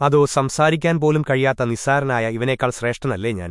അതോ സംസാരിക്കാൻ പോലും കഴിയാത്ത നിസ്സാരനായ ഇവനേക്കാൾ ശ്രേഷ്ഠനല്ലേ ഞാൻ?